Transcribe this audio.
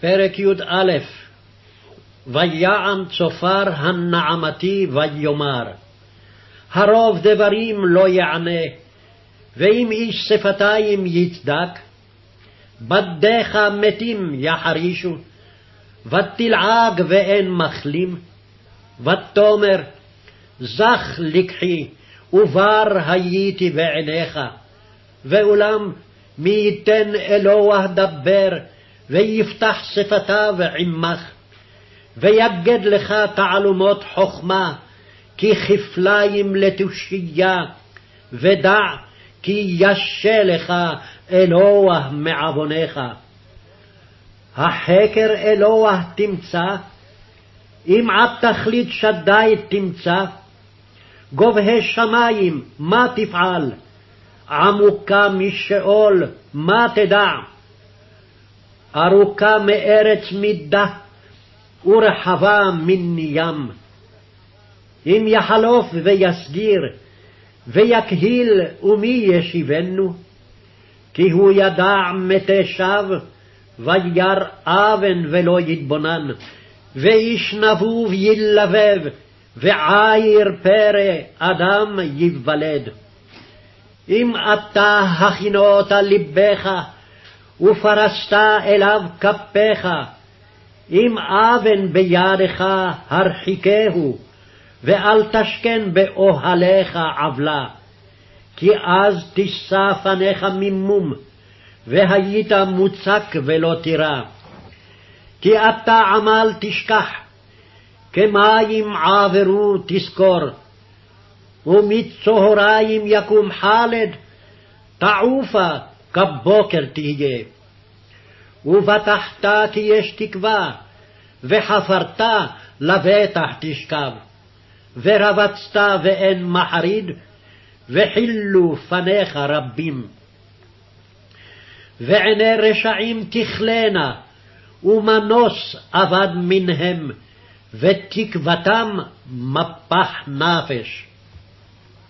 פרק י"א ויען צופר הנעמתי ויאמר הרוב דברים לא יענה, ואם איש שפתיים יצדק, בדיך מתים יחרישו, ותלעג ואין מחלים, ותאמר זך לקחי, ובר הייתי בעיניך, ואולם מי ייתן אלוה דבר, ויפתח שפתיו עמך, ויגד לך תעלומות חכמה, כי כפליים לתושייה, ודע כי ישה לך אלוה מעווניך. החקר אלוה תמצא, אם עד תכלית שדי תמצא, גובהי שמים מה תפעל, עמוקה משאול מה תדע, ארוכה מארץ מידה, ורחבה מן ים. אם יחלוף ויסגיר, ויקהיל ומי ישיבנו? כי הוא ידע מתי שווא, וירא אבן ולא יתבונן, ואיש נבוב ילבב, ועיר פרא אדם ייוולד. אם אתה הכינות לבך, ופרסת אליו כפיך, אם אבן בידך הרחיקהו, ואל תשכן באוהליך עוולה, כי אז תישא פניך ממום, והיית מוצק ולא תירא. כי אתה עמל תשכח, כמים עברו תזכור, ומצהריים יקום חלד, תעופה כבוקר תהיה. ובטחת כי יש תקווה, וחפרת לבטח תשכב. ורבצת ואין מחריד, וחילו פניך רבים. ועיני רשעים תכלנה, ומנוס אבד מנהם, ותקוותם מפח נפש.